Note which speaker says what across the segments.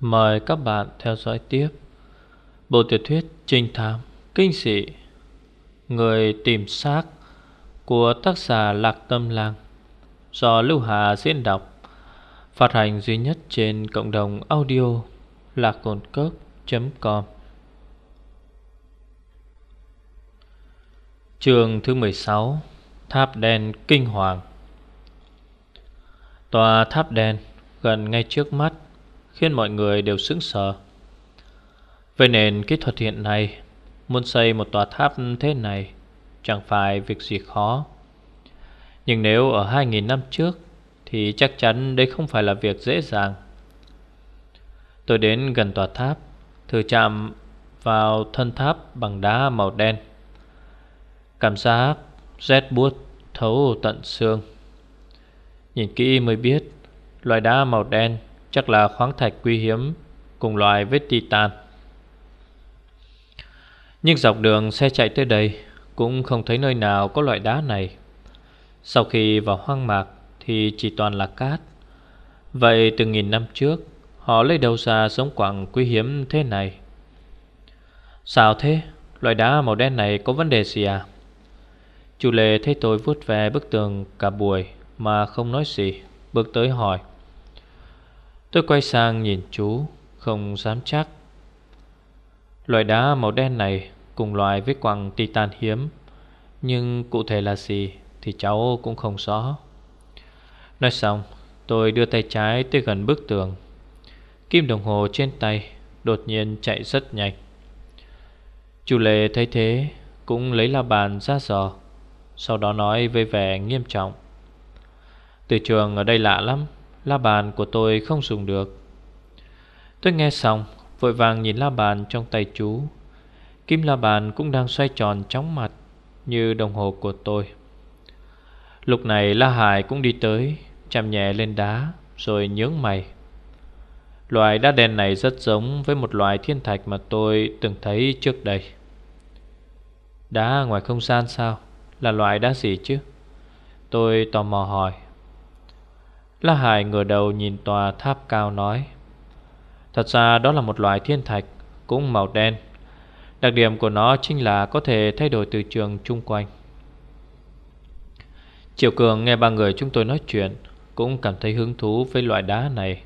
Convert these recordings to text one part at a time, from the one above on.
Speaker 1: Mời các bạn theo dõi tiếp. Bộ tiểu thuyết trinh thám, kinh dị, Người tìm xác của tác giả Lạc Tâm Lang, do Lưu Hà diễn đọc, phát hành duy nhất trên cộng đồng audio lạc cồn cốc.com Trường thứ 16 Tháp đen kinh hoàng. Tòa tháp đen gần ngay trước mắt Khiến mọi người đều sững sờ. Về nền kỹ thuật hiện nay, Muốn xây một tòa tháp thế này Chẳng phải việc gì khó. Nhưng nếu ở 2.000 năm trước Thì chắc chắn đây không phải là việc dễ dàng. Tôi đến gần tòa tháp, Thử chạm vào thân tháp bằng đá màu đen. Cảm giác rét buốt thấu tận xương. Nhìn kỹ mới biết, Loại đá màu đen chắc là khoáng thạch quý hiếm Cùng loại với titan. Nhưng dọc đường xe chạy tới đây Cũng không thấy nơi nào có loại đá này. Sau khi vào hoang mạc Thì chỉ toàn là cát. Vậy từ nghìn năm trước, Họ lấy đâu ra giống quặng quý hiếm thế này? Sao thế? Loại đá màu đen này có vấn đề gì à? Chủ lệ thấy tôi vuốt về bức tường cả buổi Mà không nói gì, Bước tới hỏi. Tôi quay sang nhìn chú, Không dám chắc. Loại đá màu đen này Cùng loại với quặng titan hiếm, Nhưng cụ thể là gì Thì cháu cũng không rõ. Nói xong, Tôi đưa tay trái tới gần bức tường. Kim đồng hồ trên tay Đột nhiên chạy rất nhanh. Chú Lê thấy thế, Cũng lấy la bàn ra dò, Sau đó nói với vẻ nghiêm trọng. Từ trường ở đây lạ lắm. La bàn của tôi không dùng được. Tôi nghe xong, Vội vàng nhìn la bàn trong tay chú. Kim la bàn cũng đang xoay tròn chóng mặt Như đồng hồ của tôi. Lúc này La Hải cũng đi tới, Chạm nhẹ lên đá, Rồi nhướng mày. Loại đá đen này rất giống Với một loại thiên thạch mà tôi từng thấy trước đây. Đá ngoài không gian sao? Là loại đá gì chứ? Tôi tò mò hỏi. La Hải ngửa đầu nhìn tòa tháp cao nói, Thật ra đó là một loại thiên thạch, Cũng màu đen. Đặc điểm của nó chính là có thể thay đổi từ trường chung quanh. Triệu Cường nghe ba người chúng tôi nói chuyện Cũng cảm thấy hứng thú với loại đá này.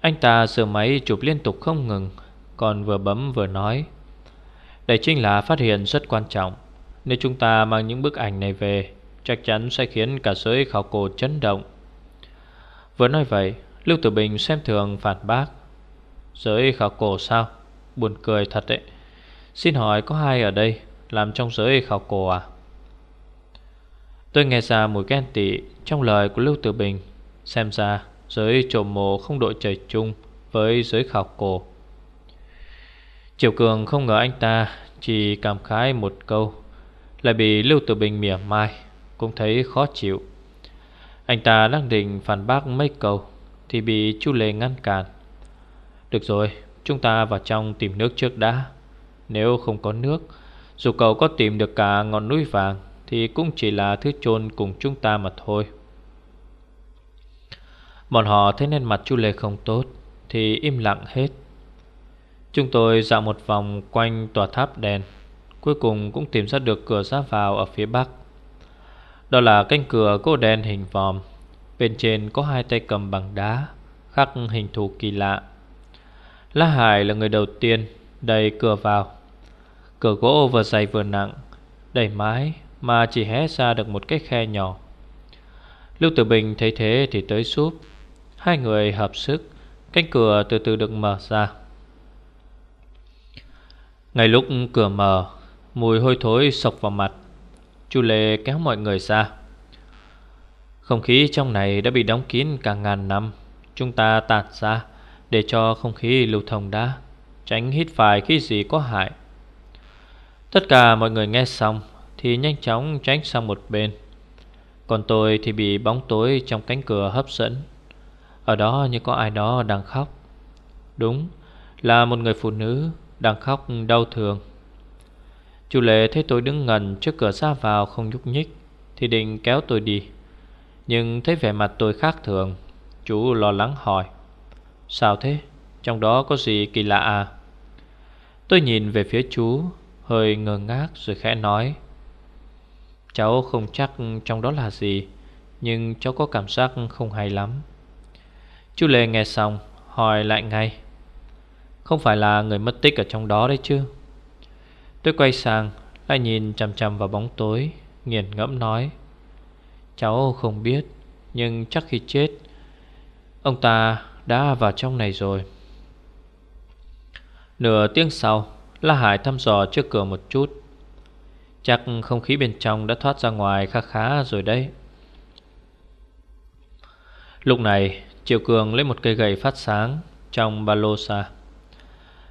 Speaker 1: Anh ta sửa máy chụp liên tục không ngừng, Còn vừa bấm vừa nói, Đây chính là phát hiện rất quan trọng. Nếu chúng ta mang những bức ảnh này về, Chắc chắn sẽ khiến cả giới khảo cổ chấn động. Vừa nói vậy, Lưu Tử Bình xem thường phản bác. Giới khảo cổ sao? Buồn cười thật đấy. Xin hỏi có ai ở đây Làm trong giới khảo cổ à? Tôi nghe ra mùi ghen tị Trong lời của Lưu Tử Bình, Xem ra giới trộm mộ không đội trời chung Với giới khảo cổ. Triều Cường không ngờ anh ta Chỉ cảm khái một câu, Lại bị Lưu Tử Bình mỉa mai, Cũng thấy khó chịu anh ta đang định phản bác mấy câu, Thì bị chú Lê ngăn cản. Được rồi, Chúng ta vào trong tìm nước trước đã. Nếu không có nước, Dù cậu có tìm được cả ngọn núi vàng, Thì cũng chỉ là thứ chôn cùng chúng ta mà thôi. Bọn họ thấy nên mặt chú Lê không tốt, Thì im lặng hết. Chúng tôi dạo một vòng quanh tòa tháp đèn, Cuối cùng cũng tìm ra được cửa ra vào ở phía bắc đó là cánh cửa gỗ đen hình vòm. Bên trên có hai tay cầm bằng đá, Khắc hình thù kỳ lạ. La Hải là người đầu tiên Đẩy cửa vào. Cửa gỗ vừa dày vừa nặng Đẩy mái mà chỉ hé ra được một cái khe nhỏ. Lưu Tử Bình thấy thế thì tới giúp. Hai người hợp sức, Cánh cửa từ từ được mở ra. Ngay lúc cửa mở, Mùi hôi thối sộc vào mặt. Chu Lê kéo mọi người ra. Không khí trong này đã bị đóng kín cả ngàn năm. Chúng ta tạt ra Để cho không khí lưu thông đã, Tránh hít phải khí gì có hại. Tất cả mọi người nghe xong Thì nhanh chóng tránh sang một bên. Còn tôi thì bị bóng tối trong cánh cửa hấp dẫn. Ở đó như có ai đó đang khóc. Đúng là một người phụ nữ đang khóc đau thương. Chú Lệ thấy tôi đứng ngần trước cửa ra vào không nhúc nhích, Thì định kéo tôi đi. Nhưng thấy vẻ mặt tôi khác thường Chú lo lắng hỏi, Sao thế? Trong đó có gì kỳ lạ à? Tôi nhìn về phía chú, Hơi ngơ ngác rồi khẽ nói, Cháu không chắc trong đó là gì, Nhưng cháu có cảm giác không hay lắm. Chú Lê nghe xong, Hỏi lại ngay, Không phải là người mất tích ở trong đó đấy chứ? Tôi quay sang, Lại nhìn chằm chằm vào bóng tối, Nghiền ngẫm nói, Cháu không biết, Nhưng chắc khi chết, Ông ta đã vào trong này rồi. Nửa tiếng sau, La Hải thăm dò trước cửa một chút. Chắc không khí bên trong đã thoát ra ngoài khá khá rồi đấy. Lúc này, Triệu Cường lấy một cây gậy phát sáng Trong ba lô xa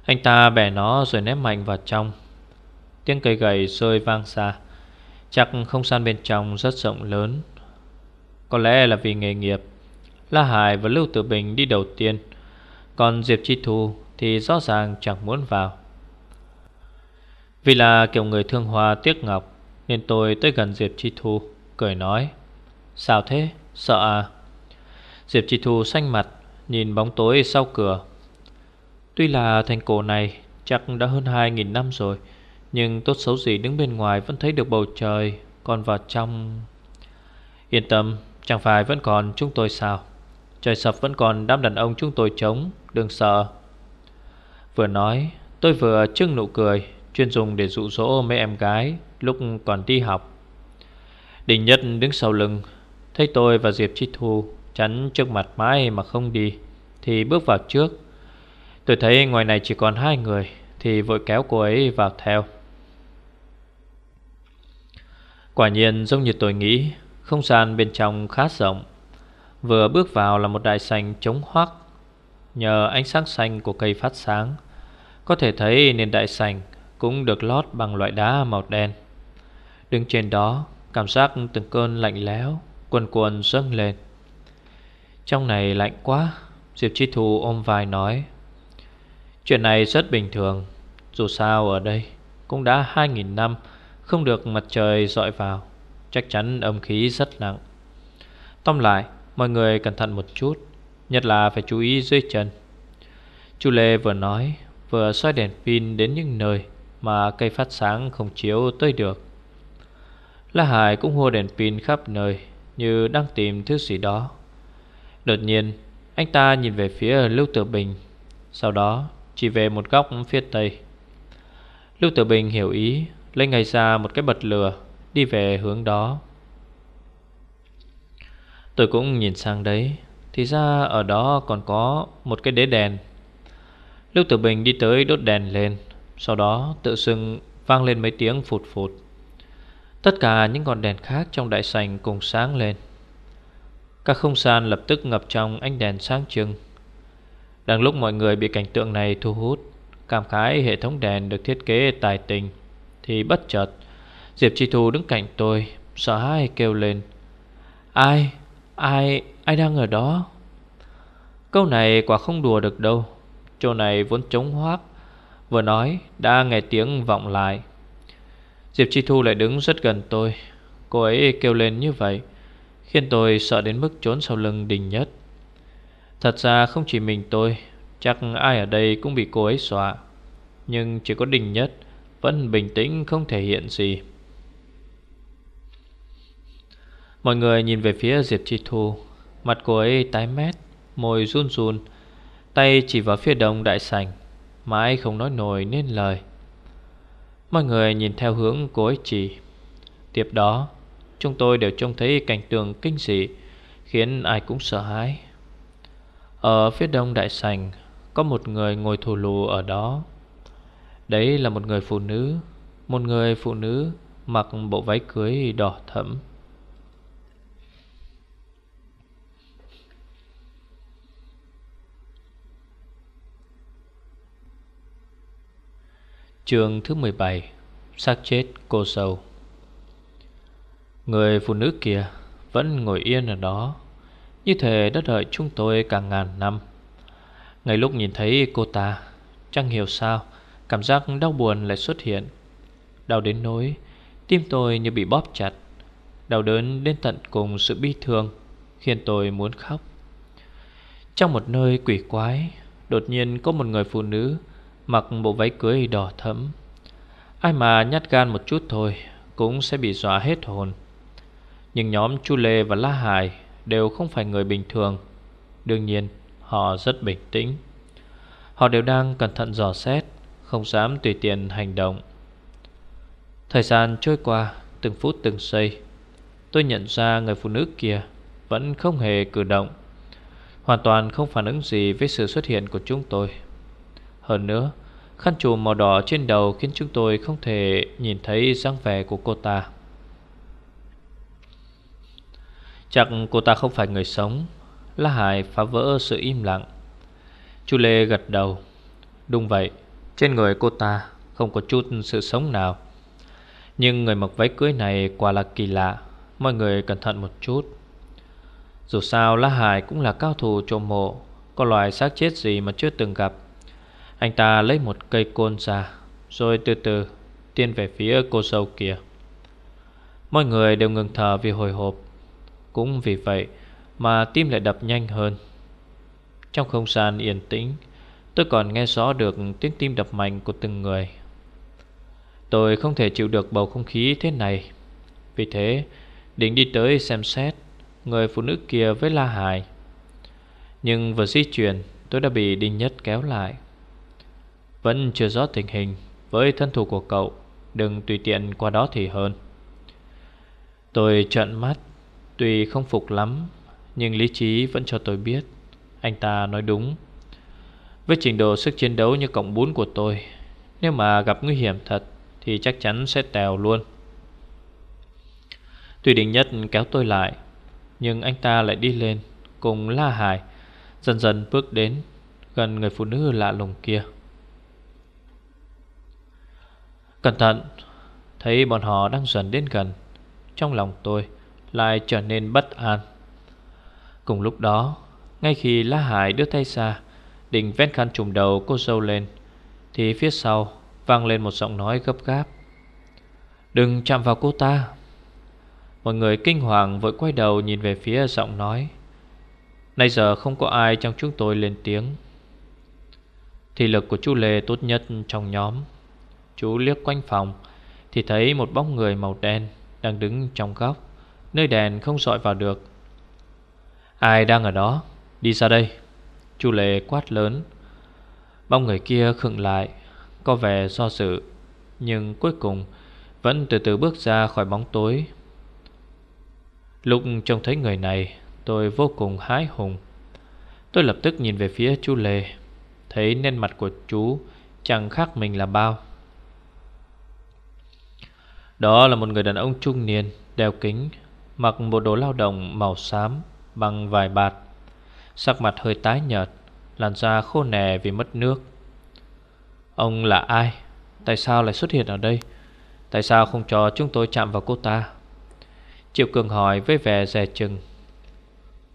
Speaker 1: Anh ta bẻ nó rồi ném mạnh vào trong. Tiếng cây gầy rơi vang xa. Chắc không gian bên trong rất rộng lớn. Có lẽ là vì nghề nghiệp. La Hải và Lưu Tử Bình đi đầu tiên. Còn Diệp Chi Thu thì rõ ràng chẳng muốn vào. Vì là kiểu người thương hoa tiếc ngọc, Nên tôi tới gần Diệp Chi Thu, Cười nói. Sao thế? Sợ à? Diệp Chi Thu xanh mặt, Nhìn bóng tối sau cửa. Tuy là thành cổ này, Chắc đã hơn 2.000 năm rồi nhưng tốt xấu gì đứng bên ngoài Vẫn thấy được bầu trời Còn vào trong. Yên tâm, Chẳng phải vẫn còn chúng tôi sao? Trời sập vẫn còn đám đàn ông chúng tôi chống Đừng sợ. Vừa nói, tôi vừa trưng nụ cười, Chuyên dùng để dụ dỗ mấy em gái Lúc còn đi học. Đình Nhất đứng sau lưng, Thấy tôi và Diệp Chi Thu Chắn trước mặt mãi mà không đi, Thì bước vào trước. Tôi thấy ngoài này chỉ còn hai người, Thì vội kéo cô ấy vào theo. Quả nhiên, giống như tôi nghĩ, Không gian bên trong khá rộng. Vừa bước vào là một đại sành trống hoác. Nhờ ánh sáng xanh của cây phát sáng, Có thể thấy nền đại sành cũng được lót bằng loại đá màu đen. Đứng trên đó, Cảm giác từng cơn lạnh lẽo, Quần quần dâng lên. Trong này lạnh quá, Diệp Chi Thu ôm vai nói, Chuyện này rất bình thường, Dù sao ở đây Cũng đã 2.000 năm không được mặt trời dọi vào. Chắc chắn âm khí rất nặng. Tóm lại, Mọi người cẩn thận một chút, Nhất là phải chú ý dưới chân. Chú Lê vừa nói, Vừa xoay đèn pin đến những nơi Mà cây phát sáng không chiếu tới được. La Hải cũng hô đèn pin khắp nơi Như đang tìm thứ gì đó. Đột nhiên, Anh ta nhìn về phía Lưu Tử Bình, Sau đó chỉ về một góc phía tây. Lưu Tử Bình hiểu ý Lấy ngay ra một cái bật lửa, Đi về hướng đó. Tôi cũng nhìn sang đấy, Thì ra ở đó còn có một cái đế đèn. Lúc Tử Bình đi tới đốt đèn lên, Sau đó tự xưng vang lên mấy tiếng phụt phụt. Tất cả những ngọn đèn khác trong đại sành cùng sáng lên. Các không gian lập tức ngập trong ánh đèn sáng trưng. Đang lúc mọi người bị cảnh tượng này thu hút, Cảm khái hệ thống đèn được thiết kế tài tình. Thì bất chợt Diệp Chi Thu đứng cạnh tôi Sợ hãi kêu lên. Ai Ai, ai đang ở đó? Câu này quả không đùa được đâu. Chỗ này vốn trống hoác Vừa nói đã nghe tiếng vọng lại. Diệp Chi Thu lại đứng rất gần tôi. Cô ấy kêu lên như vậy Khiến tôi sợ đến mức trốn sau lưng đình nhất. Thật ra không chỉ mình tôi Chắc ai ở đây cũng bị cô ấy xóa. Nhưng chỉ có đình nhất vẫn bình tĩnh, không thể hiện gì. Mọi người nhìn về phía Diệp Chi Thu. Mặt cô ấy tái mét, Môi run run. Tay chỉ vào phía đông đại sảnh, Mãi không nói nổi nên lời. Mọi người nhìn theo hướng cô ấy chỉ. Tiếp đó, Chúng tôi đều trông thấy cảnh tượng kinh dị, Khiến ai cũng sợ hãi. Ở phía đông đại sảnh, Có một người ngồi thù lù ở đó. Đấy là một người phụ nữ, Một người phụ nữ Mặc bộ váy cưới đỏ thẫm. Trường thứ 17 xác chết cô sâu. Người phụ nữ kia Vẫn ngồi yên ở đó, Như thể đã đợi chúng tôi cả ngàn năm. Ngay lúc nhìn thấy cô ta, Chẳng hiểu sao Cảm giác đau buồn lại xuất hiện. Đau đến nỗi, Tim tôi như bị bóp chặt. Đau đớn đến tận cùng sự bi thương, Khiến tôi muốn khóc. Trong một nơi quỷ quái, Đột nhiên có một người phụ nữ Mặc bộ váy cưới đỏ thẫm. Ai mà nhát gan một chút thôi, Cũng sẽ bị dọa hết hồn. Nhưng nhóm Chu Lê và La Hải Đều không phải người bình thường. Đương nhiên, họ rất bình tĩnh. Họ đều đang cẩn thận dò xét. Không dám tùy tiện hành động. Thời gian trôi qua, Từng phút từng giây, Tôi nhận ra người phụ nữ kia Vẫn không hề cử động, Hoàn toàn không phản ứng gì với sự xuất hiện của chúng tôi. Hơn nữa, Khăn trùm màu đỏ trên đầu khiến chúng tôi không thể nhìn thấy dáng vẻ của cô ta. Chắc cô ta không phải người sống, La Hải phá vỡ sự im lặng. Chu Lê gật đầu. Đúng vậy trên người cô ta không có chút sự sống nào. Nhưng người mặc váy cưới này quả là kỳ lạ, Mọi người cẩn thận một chút. Dù sao La Hải cũng là cao thủ trộm mộ, Có loài xác chết gì mà chưa từng gặp. Anh ta lấy một cây côn ra, Rồi từ từ Tiến về phía cô sâu kia. Mọi người đều ngừng thở vì hồi hộp. Cũng vì vậy Mà tim lại đập nhanh hơn. Trong không gian yên tĩnh Tôi còn nghe rõ được tiếng tim đập mạnh của từng người. Tôi không thể chịu được bầu không khí thế này. Vì thế, Định đi tới xem xét Người phụ nữ kia với La Hải. Nhưng vừa di chuyển, Tôi đã bị Đinh Nhất kéo lại. Vẫn chưa rõ tình hình, Với thân thủ của cậu, Đừng tùy tiện qua đó thì hơn. Tôi trợn mắt, Tuy không phục lắm, Nhưng lý trí vẫn cho tôi biết, Anh ta nói đúng. Với trình độ sức chiến đấu như cộng 4 của tôi. Nếu mà gặp nguy hiểm thật, Thì chắc chắn sẽ tèo luôn. Tuy đình nhất kéo tôi lại, Nhưng anh ta lại đi lên, Cùng La Hải, Dần dần bước đến Gần người phụ nữ lạ lùng kia. Cẩn thận, Thấy bọn họ đang dần đến gần, Trong lòng tôi Lại trở nên bất an. Cùng lúc đó, Ngay khi La Hải đưa tay ra Định vén khăn trùm đầu cô dâu lên. Thì phía sau vang lên một giọng nói gấp gáp. Đừng chạm vào cô ta. Mọi người kinh hoàng vội quay đầu nhìn về phía giọng nói. Nay giờ không có ai trong chúng tôi lên tiếng. Thị lực của chú Lê tốt nhất trong nhóm. Chú liếc quanh phòng Thì thấy một bóng người màu đen Đang đứng trong góc, Nơi đèn không dọi vào được. Ai đang ở đó? Đi ra đây. Chú Lệ quát lớn. Bóng người kia khựng lại, Có vẻ do dự Nhưng cuối cùng Vẫn từ từ bước ra khỏi bóng tối. Lúc trông thấy người này, Tôi vô cùng hái hùng. Tôi lập tức nhìn về phía chú Lê, Thấy nét mặt của chú Chẳng khác mình là bao. Đó là một người đàn ông trung niên, Đeo kính, Mặc bộ đồ lao động màu xám, Bằng vài bạt. Sắc mặt hơi tái nhợt, Làn da khô nè vì mất nước. Ông là ai? Tại sao lại xuất hiện ở đây? Tại sao không cho chúng tôi chạm vào cô ta? Triệu Cường hỏi với vẻ dè chừng.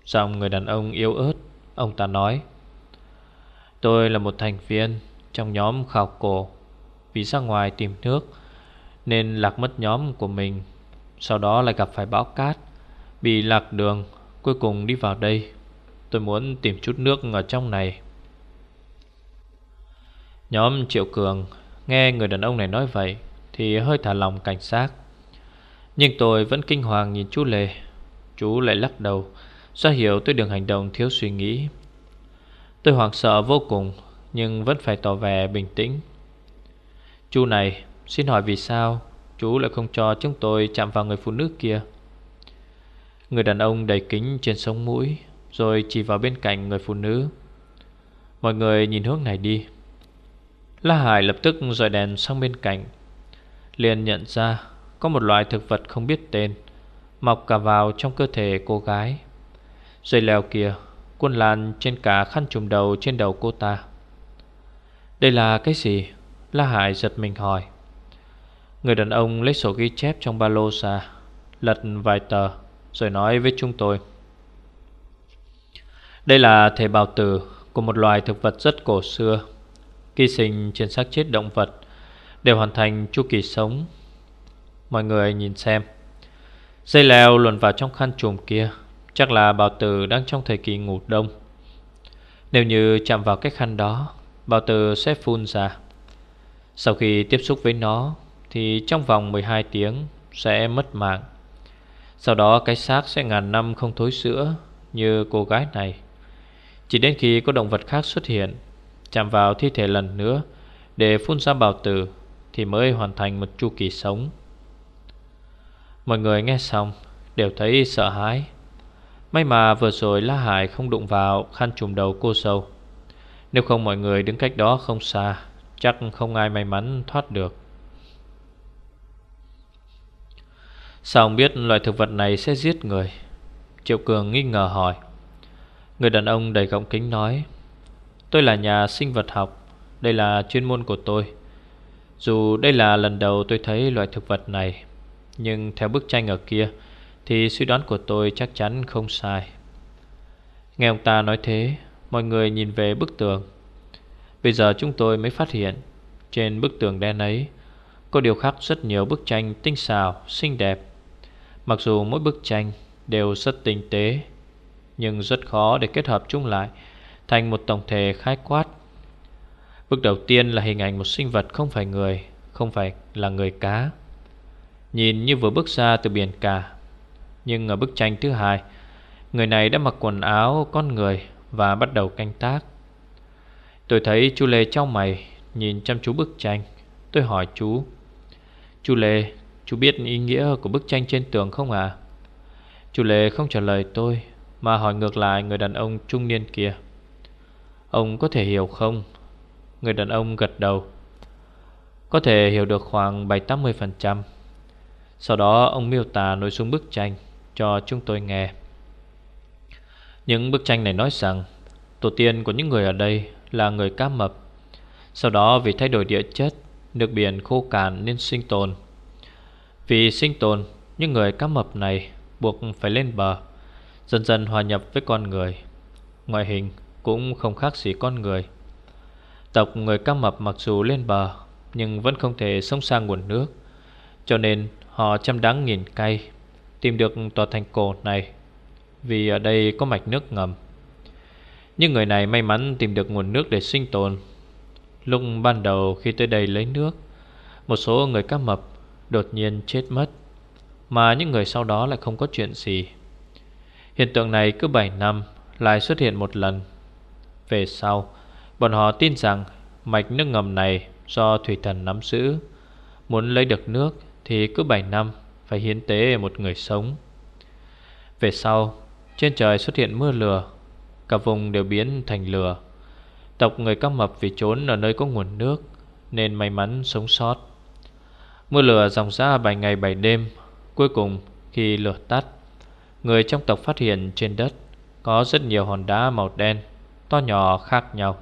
Speaker 1: Giọng người đàn ông yếu ớt, Ông ta nói, Tôi là một thành viên Trong nhóm khảo cổ. Vì ra ngoài tìm nước Nên lạc mất nhóm của mình, Sau đó lại gặp phải bão cát, Bị lạc đường, Cuối cùng đi vào đây. Tôi muốn tìm chút nước ở trong này. Nhóm Triệu Cường Nghe người đàn ông này nói vậy Thì hơi thả lòng cảnh sát. Nhưng tôi vẫn kinh hoàng nhìn chú Lê. Chú lại lắc đầu ra hiểu tôi đường hành động thiếu suy nghĩ. Tôi hoảng sợ vô cùng, Nhưng vẫn phải tỏ vẻ bình tĩnh. Chú này, Xin hỏi vì sao Chú lại không cho chúng tôi chạm vào người phụ nữ kia? Người đàn ông đầy kính trên sống mũi rồi chỉ vào bên cạnh người phụ nữ. Mọi người nhìn hướng này đi. La Hải lập tức dọi đèn sang bên cạnh, liền nhận ra có một loại thực vật không biết tên, Mọc cả vào trong cơ thể cô gái. Dây leo kia Cuôn lan trên cả khăn trùm đầu trên đầu cô ta. Đây là cái gì? La Hải giật mình hỏi. Người đàn ông lấy sổ ghi chép trong ba lô ra, Lật vài tờ, Rồi nói với chúng tôi. Đây là thể bào tử Của một loài thực vật rất cổ xưa, ký sinh trên xác chết động vật, Đều hoàn thành chu kỳ sống. Mọi người nhìn xem. Dây leo luồn vào trong khăn trùm kia, Chắc là bào tử đang trong thời kỳ ngủ đông. Nếu như chạm vào cái khăn đó, Bào tử sẽ phun ra. Sau khi tiếp xúc với nó, Thì trong vòng 12 tiếng Sẽ mất mạng. Sau đó cái xác sẽ ngàn năm không thối sữa Như cô gái này. Chỉ đến khi có động vật khác xuất hiện, Chạm vào thi thể lần nữa, Để phun ra bào tử, Thì mới hoàn thành một chu kỳ sống. Mọi người nghe xong, Đều thấy sợ hãi. May mà vừa rồi La Hải không đụng vào khăn trùm đầu cô sâu. Nếu không mọi người đứng cách đó không xa, Chắc không ai may mắn thoát được. Sao ông biết loại thực vật này sẽ giết người? Triệu Cường nghi ngờ hỏi. Người đàn ông đầy gọng kính nói Tôi là nhà sinh vật học Đây là chuyên môn của tôi. Dù đây là lần đầu tôi thấy loại thực vật này Nhưng theo bức tranh ở kia Thì suy đoán của tôi chắc chắn không sai. Nghe ông ta nói thế Mọi người nhìn về bức tường. Bây giờ chúng tôi mới phát hiện Trên bức tường đen ấy Có điều khắc rất nhiều bức tranh tinh xảo, xinh đẹp. Mặc dù mỗi bức tranh đều rất tinh tế nhưng rất khó để kết hợp chung lại Thành một tổng thể khái quát. Bức đầu tiên là hình ảnh một sinh vật không phải người, Không phải là người cá. Nhìn như vừa bước ra từ biển cả, Nhưng ở bức tranh thứ hai, Người này đã mặc quần áo con người Và bắt đầu canh tác. Tôi thấy chú Lê trong mày, Nhìn chăm chú bức tranh. Tôi hỏi chú Chú Lê, Chú biết ý nghĩa của bức tranh trên tường không à Chú Lê không trả lời tôi mà hỏi ngược lại người đàn ông trung niên kia. Ông có thể hiểu không? Người đàn ông gật đầu. Có thể hiểu được khoảng 7-80% Sau đó, ông miêu tả nội dung bức tranh Cho chúng tôi nghe. Những bức tranh này nói rằng, Tổ tiên của những người ở đây là người cá mập. Sau đó, vì thay đổi địa chất, Nước biển khô cạn nên sinh tồn. Vì sinh tồn, Những người cá mập này buộc phải lên bờ. Dần dần hòa nhập với con người. Ngoại hình cũng không khác gì con người. Tộc người cá mập mặc dù lên bờ, Nhưng vẫn không thể sống xa nguồn nước, Cho nên họ chăm đáng nghìn cay Tìm được tòa thành cổ này, Vì ở đây có mạch nước ngầm. Nhưng người này may mắn tìm được nguồn nước để sinh tồn. Lúc ban đầu khi tới đây lấy nước, Một số người cá mập đột nhiên chết mất, Mà những người sau đó lại không có chuyện gì. Hiện tượng này cứ 7 năm lại xuất hiện một lần. Về sau, Bọn họ tin rằng Mạch nước ngầm này do thủy thần nắm giữ. Muốn lấy được nước Thì cứ 7 năm Phải hiến tế một người sống. Về sau, Trên trời xuất hiện mưa lửa, Cả vùng đều biến thành lửa. Tộc người cao mập vì trốn ở nơi có nguồn nước Nên may mắn sống sót. Mưa lửa dòng ra 7 ngày 7 đêm, Cuối cùng khi lửa tắt Người trong tộc phát hiện trên đất Có rất nhiều hòn đá màu đen, To nhỏ khác nhau.